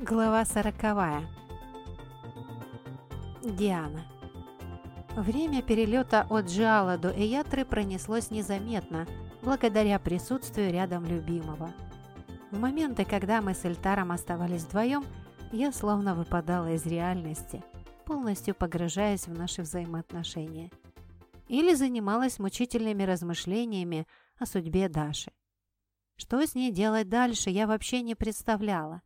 Глава сороковая. Диана. Время перелета от Джиала до Эятры пронеслось незаметно, благодаря присутствию рядом любимого. В моменты, когда мы с Эльтаром оставались вдвоем, я словно выпадала из реальности, полностью погружаясь в наши взаимоотношения. Или занималась мучительными размышлениями о судьбе Даши. Что с ней делать дальше, я вообще не представляла.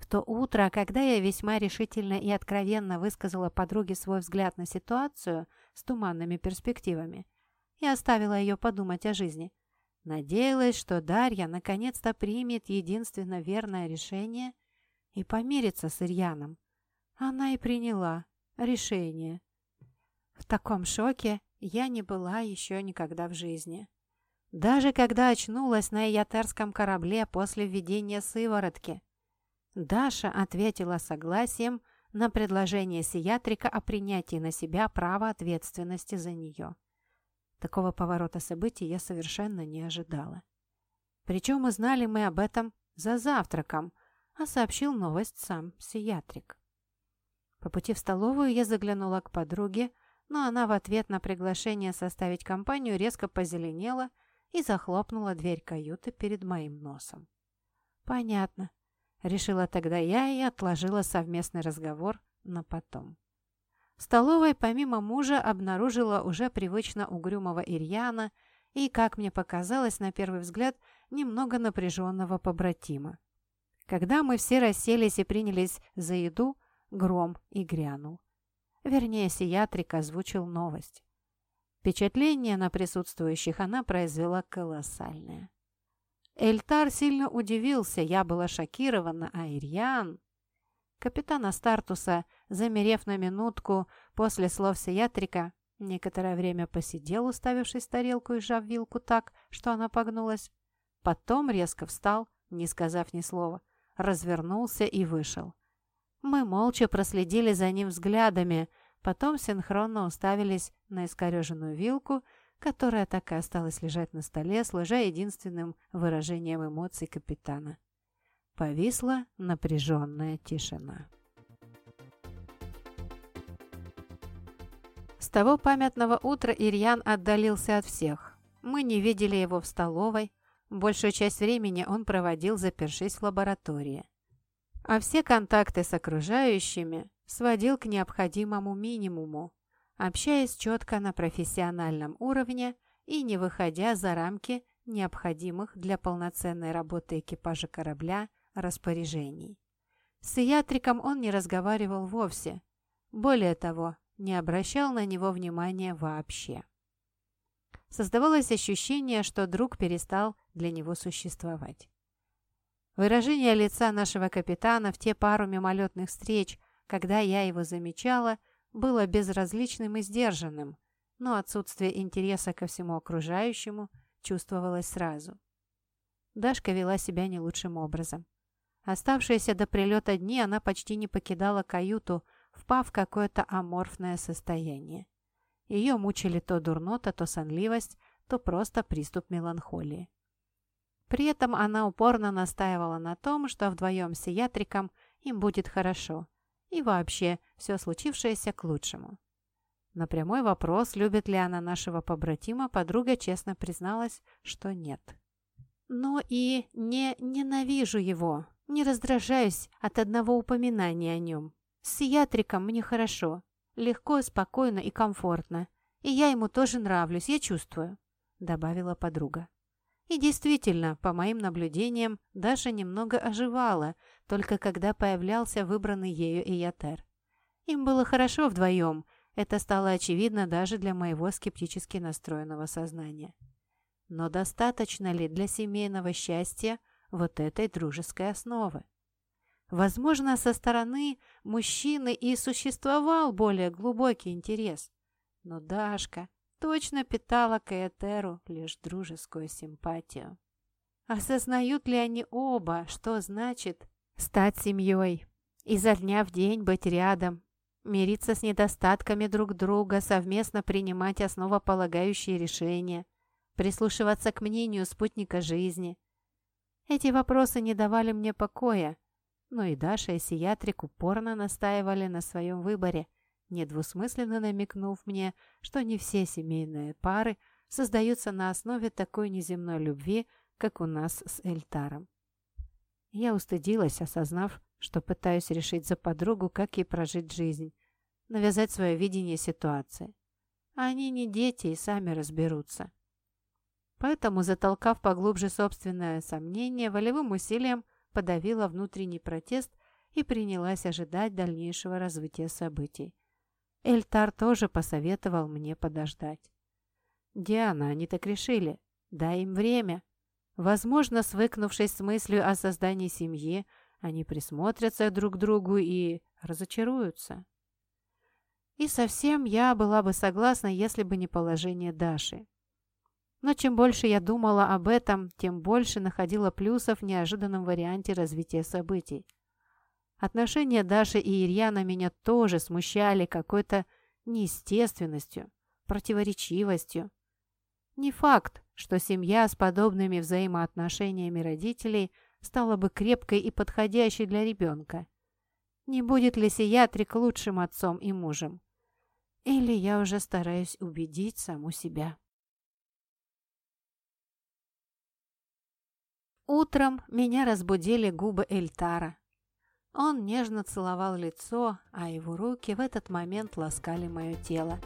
В то утро, когда я весьма решительно и откровенно высказала подруге свой взгляд на ситуацию с туманными перспективами, я оставила ее подумать о жизни. Надеялась, что Дарья наконец-то примет единственно верное решение и помирится с Ирьяном. Она и приняла решение. В таком шоке я не была еще никогда в жизни. Даже когда очнулась на Иятерском корабле после введения сыворотки – Даша ответила согласием на предложение сиатрика о принятии на себя права ответственности за нее. Такого поворота событий я совершенно не ожидала. Причем узнали мы об этом за завтраком, а сообщил новость сам сиатрик. По пути в столовую я заглянула к подруге, но она в ответ на приглашение составить компанию резко позеленела и захлопнула дверь каюты перед моим носом. «Понятно. Решила тогда я и отложила совместный разговор на потом. В столовой помимо мужа обнаружила уже привычно угрюмого Ирьяна и, как мне показалось на первый взгляд, немного напряженного побратима. Когда мы все расселись и принялись за еду, гром и грянул. Вернее, Сиатрик озвучил новость. Впечатление на присутствующих она произвела колоссальное. Эльтар сильно удивился, я была шокирована, а Ирьян... Капитан Астартуса, замерев на минутку после слов Сиатрика, некоторое время посидел, уставившись в тарелку и сжав вилку так, что она погнулась. Потом резко встал, не сказав ни слова, развернулся и вышел. Мы молча проследили за ним взглядами, потом синхронно уставились на искореженную вилку – которая так и осталась лежать на столе, служа единственным выражением эмоций капитана. Повисла напряженная тишина. С того памятного утра Ирьян отдалился от всех. Мы не видели его в столовой. Большую часть времени он проводил, запершись в лаборатории. А все контакты с окружающими сводил к необходимому минимуму, общаясь четко на профессиональном уровне и не выходя за рамки необходимых для полноценной работы экипажа корабля распоряжений. С Ятриком он не разговаривал вовсе. Более того, не обращал на него внимания вообще. Создавалось ощущение, что друг перестал для него существовать. Выражение лица нашего капитана в те пару мимолетных встреч, когда я его замечала – было безразличным и сдержанным, но отсутствие интереса ко всему окружающему чувствовалось сразу. Дашка вела себя не лучшим образом. Оставшиеся до прилета дни она почти не покидала каюту, впав в какое-то аморфное состояние. Ее мучили то дурнота, то сонливость, то просто приступ меланхолии. При этом она упорно настаивала на том, что вдвоем с Ятриком им будет хорошо – и вообще все случившееся к лучшему. На прямой вопрос, любит ли она нашего побратима, подруга честно призналась, что нет. Но и не ненавижу его, не раздражаюсь от одного упоминания о нем. С ятриком мне хорошо, легко, спокойно и комфортно. И я ему тоже нравлюсь, я чувствую», — добавила подруга. И действительно, по моим наблюдениям, Даша немного оживала, только когда появлялся выбранный ею Иятер. Им было хорошо вдвоем, это стало очевидно даже для моего скептически настроенного сознания. Но достаточно ли для семейного счастья вот этой дружеской основы? Возможно, со стороны мужчины и существовал более глубокий интерес. Но Дашка точно питала к Этеру лишь дружескую симпатию. Осознают ли они оба, что значит стать семьей, изо дня в день быть рядом, мириться с недостатками друг друга, совместно принимать основополагающие решения, прислушиваться к мнению спутника жизни? Эти вопросы не давали мне покоя, Но и Даша, и Сиатрик упорно настаивали на своем выборе, недвусмысленно намекнув мне, что не все семейные пары создаются на основе такой неземной любви, как у нас с Эльтаром. Я устыдилась, осознав, что пытаюсь решить за подругу, как ей прожить жизнь, навязать свое видение ситуации. Они не дети и сами разберутся. Поэтому, затолкав поглубже собственное сомнение, волевым усилием подавила внутренний протест и принялась ожидать дальнейшего развития событий. Эльтар тоже посоветовал мне подождать. «Диана, они так решили. Дай им время. Возможно, свыкнувшись с мыслью о создании семьи, они присмотрятся друг к другу и разочаруются». И совсем я была бы согласна, если бы не положение Даши. Но чем больше я думала об этом, тем больше находила плюсов в неожиданном варианте развития событий. Отношения Даши и Ирьяна меня тоже смущали какой-то неестественностью, противоречивостью. Не факт, что семья с подобными взаимоотношениями родителей стала бы крепкой и подходящей для ребенка. Не будет ли Сиатрик лучшим отцом и мужем? Или я уже стараюсь убедить саму себя. Утром меня разбудили губы Эльтара. Он нежно целовал лицо, а его руки в этот момент ласкали мое тело.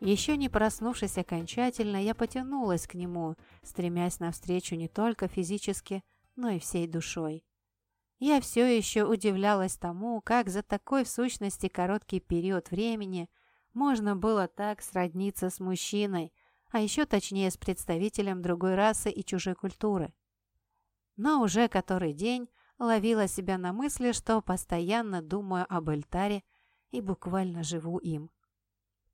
Еще не проснувшись окончательно, я потянулась к нему, стремясь навстречу не только физически, но и всей душой. Я все еще удивлялась тому, как за такой в сущности короткий период времени – можно было так сродниться с мужчиной, а еще точнее с представителем другой расы и чужой культуры. Но уже который день ловила себя на мысли, что постоянно думаю об Эльтаре и буквально живу им.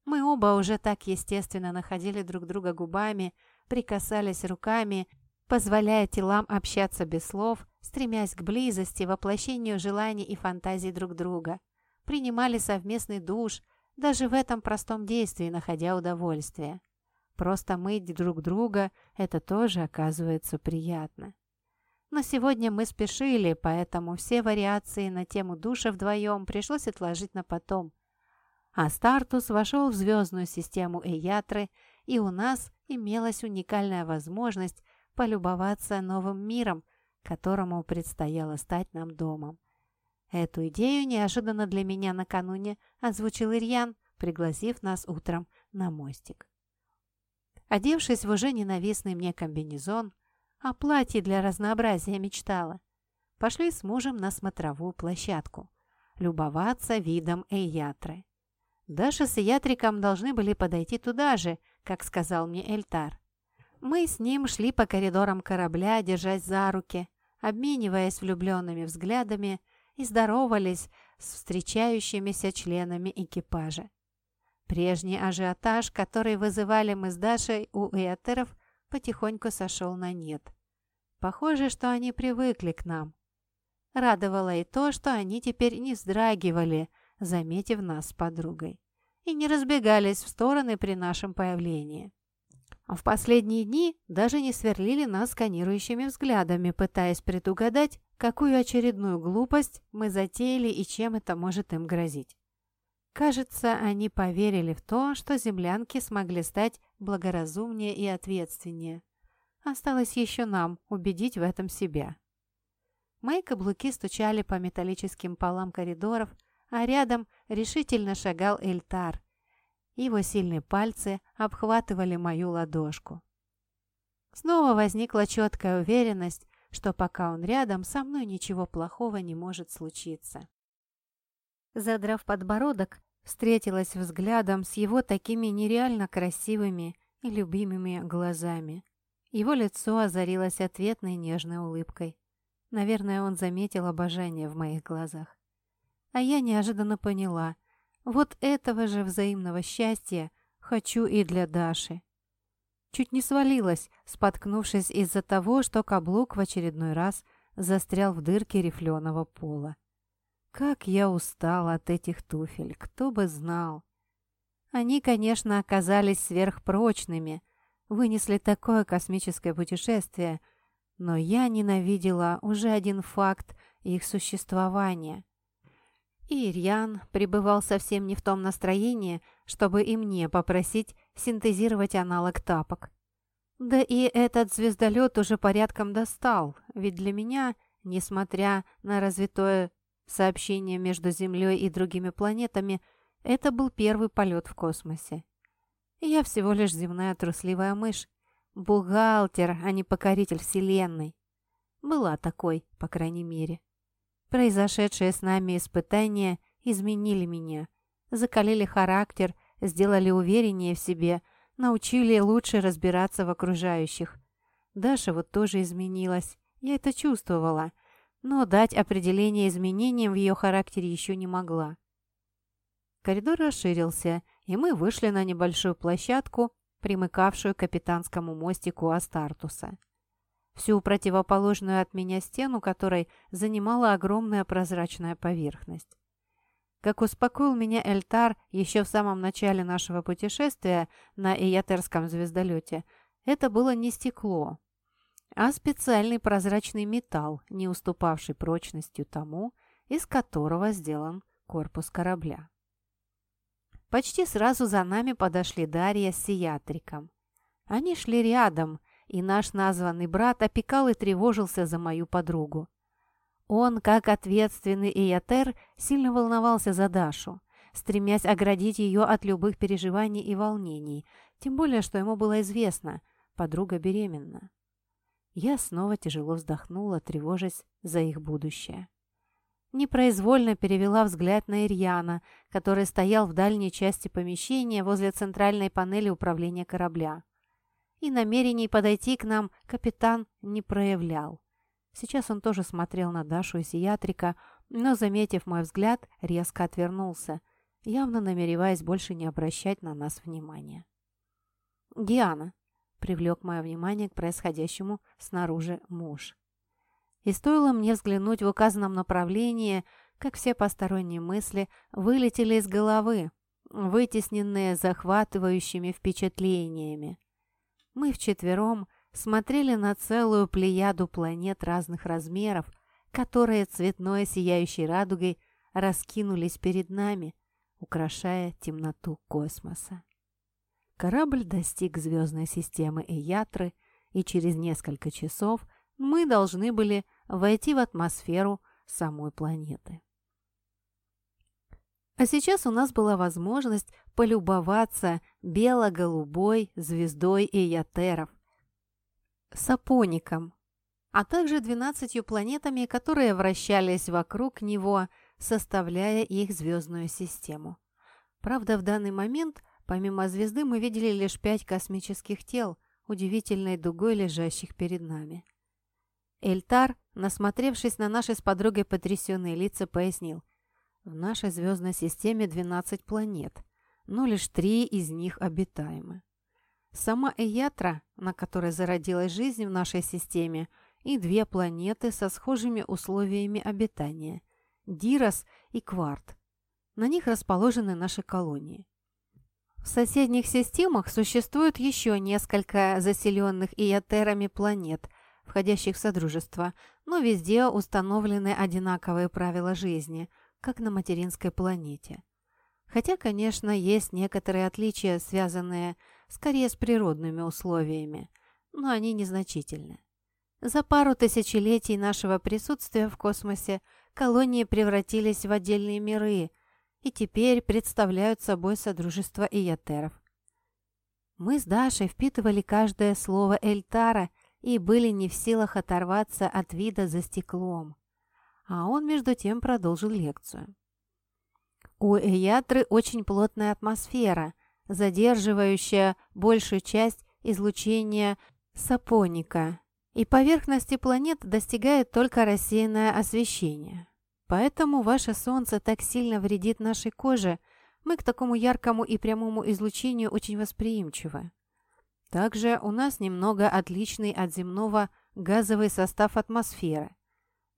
Мы оба уже так естественно находили друг друга губами, прикасались руками, позволяя телам общаться без слов, стремясь к близости, воплощению желаний и фантазий друг друга. Принимали совместный душ, даже в этом простом действии находя удовольствие. Просто мыть друг друга – это тоже оказывается приятно. Но сегодня мы спешили, поэтому все вариации на тему душа вдвоем пришлось отложить на потом. А Стартус вошел в звездную систему Эятры, и у нас имелась уникальная возможность полюбоваться новым миром, которому предстояло стать нам домом. Эту идею неожиданно для меня накануне озвучил Ирьян, пригласив нас утром на мостик. Одевшись в уже ненавистный мне комбинезон, о платье для разнообразия мечтала, пошли с мужем на смотровую площадку, любоваться видом Эйятры. Даша с Эйятриком должны были подойти туда же, как сказал мне Эльтар. Мы с ним шли по коридорам корабля, держась за руки, обмениваясь влюбленными взглядами и здоровались с встречающимися членами экипажа. Прежний ажиотаж, который вызывали мы с Дашей у этеров, потихоньку сошел на нет. Похоже, что они привыкли к нам. Радовало и то, что они теперь не вздрагивали, заметив нас с подругой, и не разбегались в стороны при нашем появлении. А в последние дни даже не сверлили нас сканирующими взглядами, пытаясь предугадать, какую очередную глупость мы затеяли и чем это может им грозить. Кажется, они поверили в то, что землянки смогли стать благоразумнее и ответственнее. Осталось еще нам убедить в этом себя. Мои каблуки стучали по металлическим полам коридоров, а рядом решительно шагал Эльтар, его сильные пальцы обхватывали мою ладошку. Снова возникла четкая уверенность, что пока он рядом, со мной ничего плохого не может случиться. Задрав подбородок, встретилась взглядом с его такими нереально красивыми и любимыми глазами. Его лицо озарилось ответной нежной улыбкой. Наверное, он заметил обожание в моих глазах. А я неожиданно поняла, вот этого же взаимного счастья хочу и для Даши. Чуть не свалилась, споткнувшись из-за того, что каблук в очередной раз застрял в дырке рифленого пола. Как я устала от этих туфель, кто бы знал. Они, конечно, оказались сверхпрочными, вынесли такое космическое путешествие, но я ненавидела уже один факт их существования. И Ирьян пребывал совсем не в том настроении, чтобы и мне попросить синтезировать аналог тапок. Да и этот звездолет уже порядком достал, ведь для меня, несмотря на развитое сообщение между Землей и другими планетами, это был первый полет в космосе. Я всего лишь земная трусливая мышь, бухгалтер, а не покоритель Вселенной. Была такой, по крайней мере. Произошедшие с нами испытания изменили меня, закалили характер, сделали увереннее в себе, научили лучше разбираться в окружающих. Даша вот тоже изменилась, я это чувствовала, но дать определение изменениям в ее характере еще не могла. Коридор расширился, и мы вышли на небольшую площадку, примыкавшую к капитанскому мостику Астартуса. Всю противоположную от меня стену, которой занимала огромная прозрачная поверхность. Как успокоил меня Эльтар еще в самом начале нашего путешествия на Эятерском звездолете, это было не стекло, а специальный прозрачный металл, не уступавший прочностью тому, из которого сделан корпус корабля. Почти сразу за нами подошли Дарья с Сиатриком. Они шли рядом, и наш названный брат опекал и тревожился за мою подругу. Он, как ответственный Иятер, сильно волновался за Дашу, стремясь оградить ее от любых переживаний и волнений, тем более, что ему было известно, подруга беременна. Я снова тяжело вздохнула, тревожась за их будущее. Непроизвольно перевела взгляд на Ирьяна, который стоял в дальней части помещения возле центральной панели управления корабля. И намерений подойти к нам капитан не проявлял. Сейчас он тоже смотрел на Дашу и Сиатрика, но, заметив мой взгляд, резко отвернулся, явно намереваясь больше не обращать на нас внимания. «Диана», — привлек мое внимание к происходящему снаружи муж. И стоило мне взглянуть в указанном направлении, как все посторонние мысли вылетели из головы, вытесненные захватывающими впечатлениями. Мы вчетвером смотрели на целую плеяду планет разных размеров, которые цветной сияющей радугой раскинулись перед нами, украшая темноту космоса. Корабль достиг звездной системы Эятры, и через несколько часов – мы должны были войти в атмосферу самой планеты. А сейчас у нас была возможность полюбоваться бело-голубой звездой Эйотеров, Сапоником, а также двенадцатью планетами, которые вращались вокруг него, составляя их звездную систему. Правда, в данный момент, помимо звезды, мы видели лишь пять космических тел, удивительной дугой лежащих перед нами. Эльтар, насмотревшись на наши с подругой потрясенные лица, пояснил. В нашей звездной системе 12 планет, но лишь три из них обитаемы. Сама Эятра, на которой зародилась жизнь в нашей системе, и две планеты со схожими условиями обитания – Дирос и Кварт. На них расположены наши колонии. В соседних системах существует еще несколько заселенных иотерами планет – входящих в Содружество, но везде установлены одинаковые правила жизни, как на материнской планете. Хотя, конечно, есть некоторые отличия, связанные скорее с природными условиями, но они незначительны. За пару тысячелетий нашего присутствия в космосе колонии превратились в отдельные миры и теперь представляют собой Содружество Иятеров. Мы с Дашей впитывали каждое слово Эльтара и были не в силах оторваться от вида за стеклом. А он, между тем, продолжил лекцию. У Эятры очень плотная атмосфера, задерживающая большую часть излучения сапоника, и поверхности планет достигает только рассеянное освещение. Поэтому ваше Солнце так сильно вредит нашей коже, мы к такому яркому и прямому излучению очень восприимчивы. Также у нас немного отличный от земного газовый состав атмосферы.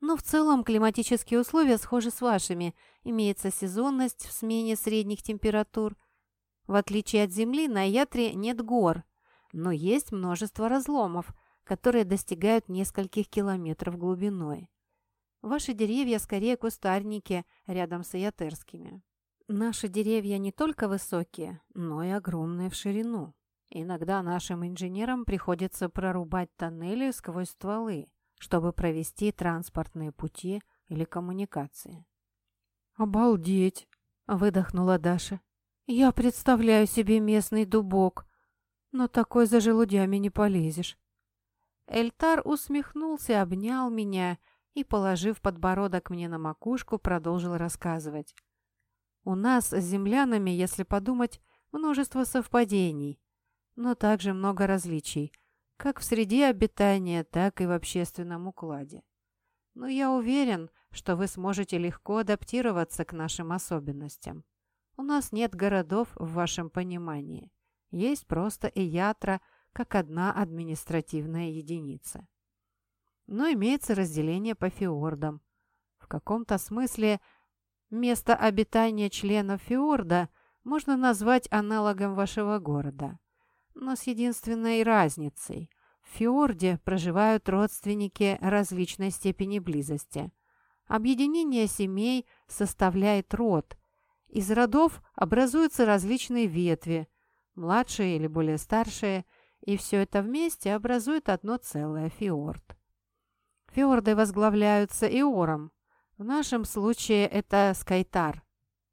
Но в целом климатические условия схожи с вашими. Имеется сезонность в смене средних температур. В отличие от Земли, на Ятре нет гор, но есть множество разломов, которые достигают нескольких километров глубиной. Ваши деревья скорее кустарники рядом с иятерскими. Наши деревья не только высокие, но и огромные в ширину. Иногда нашим инженерам приходится прорубать тоннели сквозь стволы, чтобы провести транспортные пути или коммуникации. «Обалдеть!» – выдохнула Даша. «Я представляю себе местный дубок, но такой за желудями не полезешь». Эльтар усмехнулся, обнял меня и, положив подбородок мне на макушку, продолжил рассказывать. «У нас с землянами, если подумать, множество совпадений, но также много различий, как в среде обитания, так и в общественном укладе. Но я уверен, что вы сможете легко адаптироваться к нашим особенностям. У нас нет городов в вашем понимании. Есть просто Иятра как одна административная единица. Но имеется разделение по фиордам. В каком-то смысле место обитания членов фиорда можно назвать аналогом вашего города. Но с единственной разницей. В фиорде проживают родственники различной степени близости – Объединение семей составляет род. Из родов образуются различные ветви, младшие или более старшие, и все это вместе образует одно целое – фиорд. Фиорды возглавляются иором. В нашем случае это скайтар.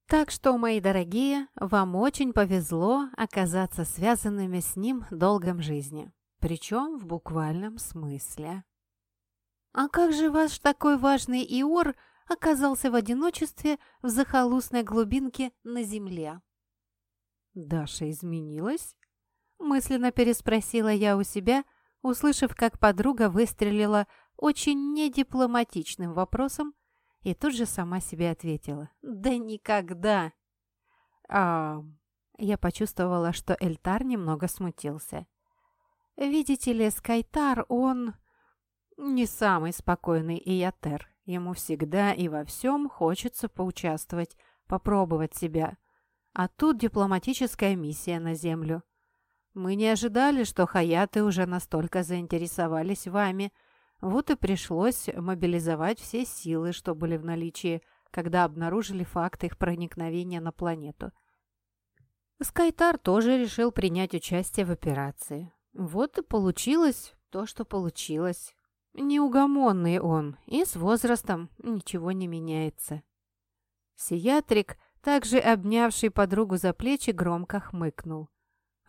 Так что, мои дорогие, вам очень повезло оказаться связанными с ним долгом жизни. Причем в буквальном смысле. «А как же ваш такой важный Иор оказался в одиночестве в захолустной глубинке на земле?» «Даша изменилась?» Мысленно переспросила я у себя, услышав, как подруга выстрелила очень недипломатичным вопросом, и тут же сама себе ответила. «Да никогда!» «А...» Я почувствовала, что Эльтар немного смутился. «Видите ли, Скайтар, он...» Не самый спокойный Иятер. Ему всегда и во всем хочется поучаствовать, попробовать себя. А тут дипломатическая миссия на Землю. Мы не ожидали, что хаяты уже настолько заинтересовались вами. Вот и пришлось мобилизовать все силы, что были в наличии, когда обнаружили факт их проникновения на планету. Скайтар тоже решил принять участие в операции. Вот и получилось то, что получилось. Неугомонный он, и с возрастом ничего не меняется. Сиатрик, также обнявший подругу за плечи, громко хмыкнул.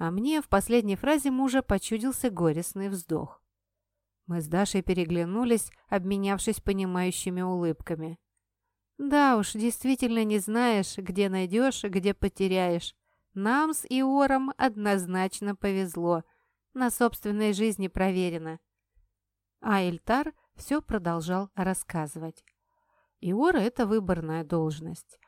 А мне в последней фразе мужа почудился горестный вздох. Мы с Дашей переглянулись, обменявшись понимающими улыбками. «Да уж, действительно не знаешь, где найдешь, где потеряешь. Нам с Иором однозначно повезло. На собственной жизни проверено. А Эльтар все продолжал рассказывать. Иора – это выборная должность.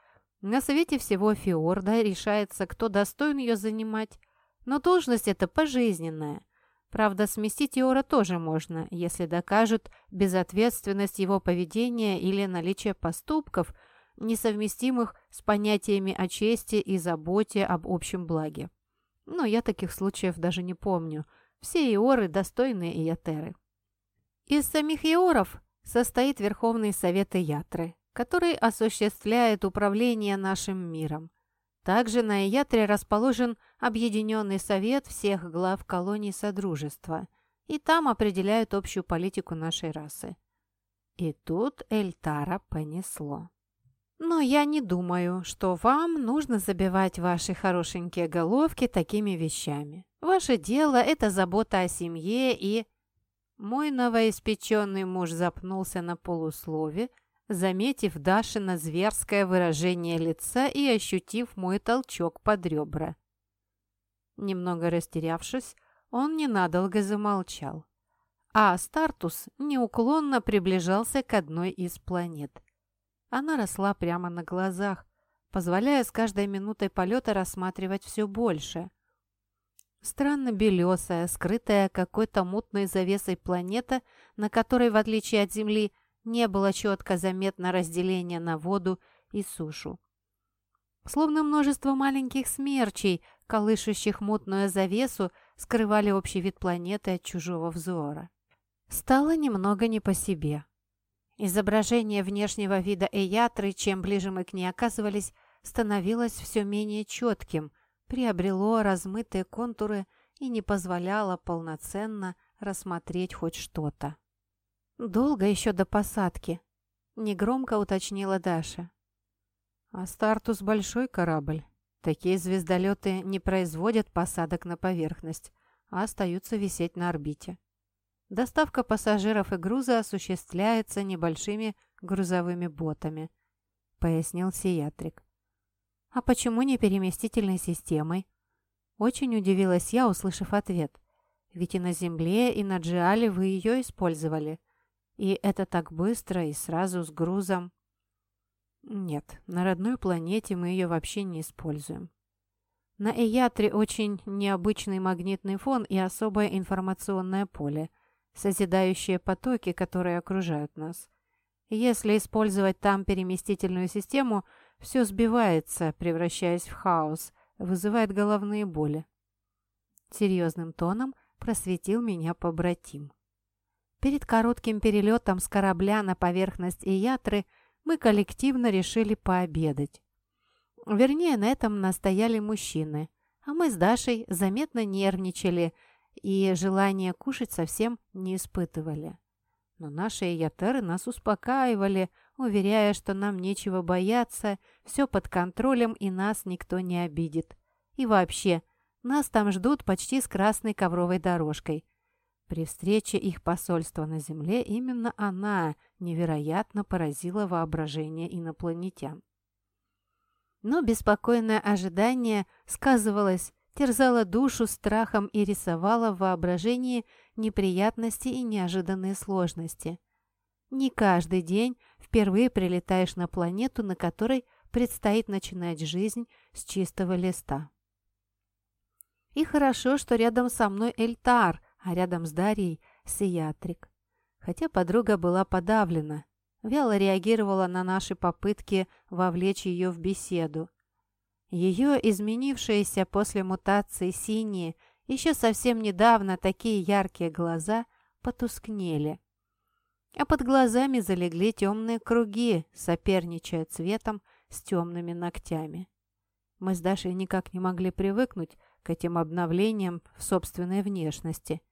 На совете всего Фиорда решается, кто достоин ее занимать, но должность эта пожизненная. Правда, сместить Иора тоже можно, если докажут безответственность его поведения или наличие поступков, несовместимых с понятиями о чести и заботе об общем благе. Но я таких случаев даже не помню. Все Иоры достойные Иятеры. Из самих иоров состоит Верховный Совет Ятры, который осуществляет управление нашим миром. Также на Иятре расположен Объединенный Совет всех глав колоний Содружества, и там определяют общую политику нашей расы. И тут Эльтара понесло. Но я не думаю, что вам нужно забивать ваши хорошенькие головки такими вещами. Ваше дело – это забота о семье и мой новоиспеченный муж запнулся на полуслове, заметив Дашина зверское выражение лица и ощутив мой толчок под ребра. Немного растерявшись, он ненадолго замолчал. А Астартус неуклонно приближался к одной из планет. Она росла прямо на глазах, позволяя с каждой минутой полета рассматривать все больше – Странно белесая, скрытая какой-то мутной завесой планета, на которой, в отличие от Земли, не было четко заметно разделения на воду и сушу. Словно множество маленьких смерчей, колышущих мутную завесу, скрывали общий вид планеты от чужого взора. Стало немного не по себе. Изображение внешнего вида Эятры, чем ближе мы к ней оказывались, становилось все менее четким, приобрело размытые контуры и не позволяло полноценно рассмотреть хоть что-то. «Долго еще до посадки?» – негромко уточнила Даша. «А Стартус – большой корабль. Такие звездолеты не производят посадок на поверхность, а остаются висеть на орбите. Доставка пассажиров и груза осуществляется небольшими грузовыми ботами», – пояснил Сиатрик. «А почему не переместительной системой?» Очень удивилась я, услышав ответ. «Ведь и на Земле, и на Джиале вы ее использовали. И это так быстро и сразу с грузом». «Нет, на родной планете мы ее вообще не используем. На Эятре очень необычный магнитный фон и особое информационное поле, созидающие потоки, которые окружают нас. Если использовать там переместительную систему, все сбивается, превращаясь в хаос – вызывает головные боли. Серьезным тоном просветил меня побратим. Перед коротким перелетом с корабля на поверхность Иятры мы коллективно решили пообедать. Вернее, на этом настояли мужчины, а мы с Дашей заметно нервничали и желания кушать совсем не испытывали. Но наши иятеры нас успокаивали, уверяя, что нам нечего бояться, все под контролем и нас никто не обидит. И вообще, нас там ждут почти с красной ковровой дорожкой. При встрече их посольства на Земле именно она невероятно поразила воображение инопланетян. Но беспокойное ожидание сказывалось, терзало душу страхом и рисовало в воображении неприятности и неожиданные сложности – не каждый день впервые прилетаешь на планету, на которой предстоит начинать жизнь с чистого листа. И хорошо, что рядом со мной Эльтар, а рядом с Дарьей – Сиатрик. Хотя подруга была подавлена, вяло реагировала на наши попытки вовлечь ее в беседу. Ее изменившиеся после мутации синие, еще совсем недавно такие яркие глаза потускнели – а под глазами залегли темные круги, соперничая цветом с темными ногтями. Мы с Дашей никак не могли привыкнуть к этим обновлениям в собственной внешности.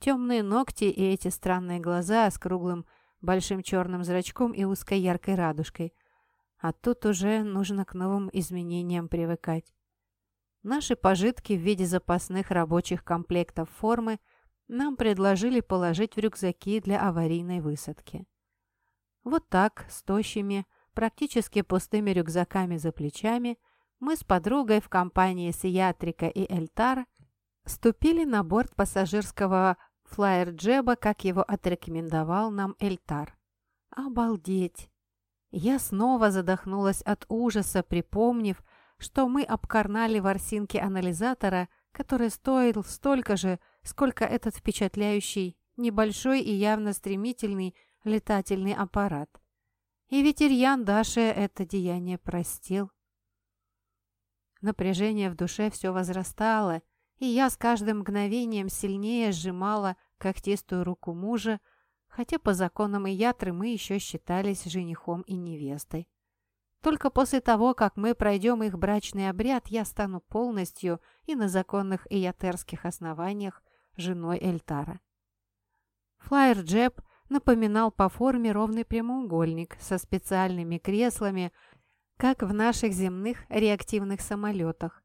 Темные ногти и эти странные глаза с круглым большим черным зрачком и узкой яркой радужкой. А тут уже нужно к новым изменениям привыкать. Наши пожитки в виде запасных рабочих комплектов формы – нам предложили положить в рюкзаки для аварийной высадки. Вот так, с тощими, практически пустыми рюкзаками за плечами, мы с подругой в компании Сиатрика и Эльтар ступили на борт пассажирского флайер-джеба, как его отрекомендовал нам Эльтар. Обалдеть! Я снова задохнулась от ужаса, припомнив, что мы обкарнали ворсинки анализатора, который стоил столько же, сколько этот впечатляющий, небольшой и явно стремительный летательный аппарат. И ветерьян Даше это деяние простил. Напряжение в душе все возрастало, и я с каждым мгновением сильнее сжимала когтистую руку мужа, хотя по законам и ятры мы еще считались женихом и невестой. Только после того, как мы пройдем их брачный обряд, я стану полностью и на законных иятерских основаниях женой Эльтара. Флайер Джеб напоминал по форме ровный прямоугольник со специальными креслами, как в наших земных реактивных самолетах.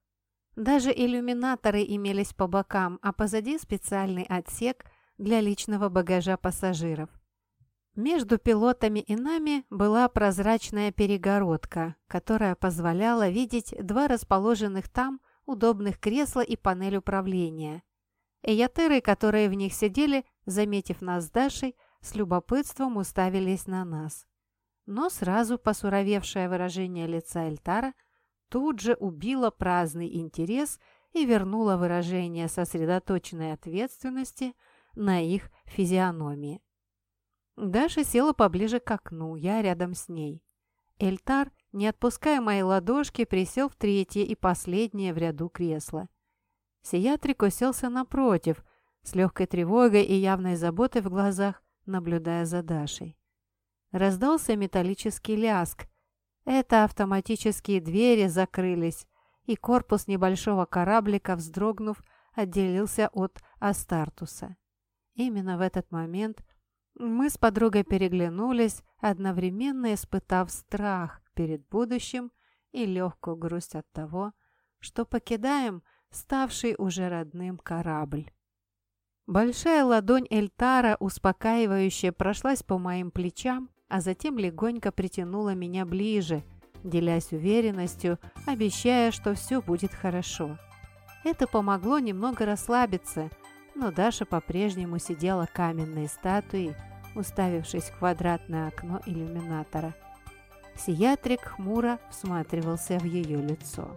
Даже иллюминаторы имелись по бокам, а позади специальный отсек для личного багажа пассажиров. Между пилотами и нами была прозрачная перегородка, которая позволяла видеть два расположенных там удобных кресла и панель управления. Эйотеры, которые в них сидели, заметив нас с Дашей, с любопытством уставились на нас. Но сразу посуровевшее выражение лица Эльтара тут же убило праздный интерес и вернуло выражение сосредоточенной ответственности на их физиономии. Даша села поближе к окну, я рядом с ней. Эльтар, не отпуская мои ладошки, присел в третье и последнее в ряду кресла. Сиатрик уселся напротив, с легкой тревогой и явной заботой в глазах, наблюдая за Дашей. Раздался металлический ляск. Это автоматические двери закрылись, и корпус небольшого кораблика, вздрогнув, отделился от Астартуса. Именно в этот момент мы с подругой переглянулись, одновременно испытав страх перед будущим и легкую грусть от того, что покидаем ставший уже родным корабль. Большая ладонь Эльтара успокаивающе прошлась по моим плечам, а затем легонько притянула меня ближе, делясь уверенностью, обещая, что все будет хорошо. Это помогло немного расслабиться, но Даша по-прежнему сидела каменной статуей, уставившись в квадратное окно иллюминатора. Сиатрик хмуро всматривался в ее лицо.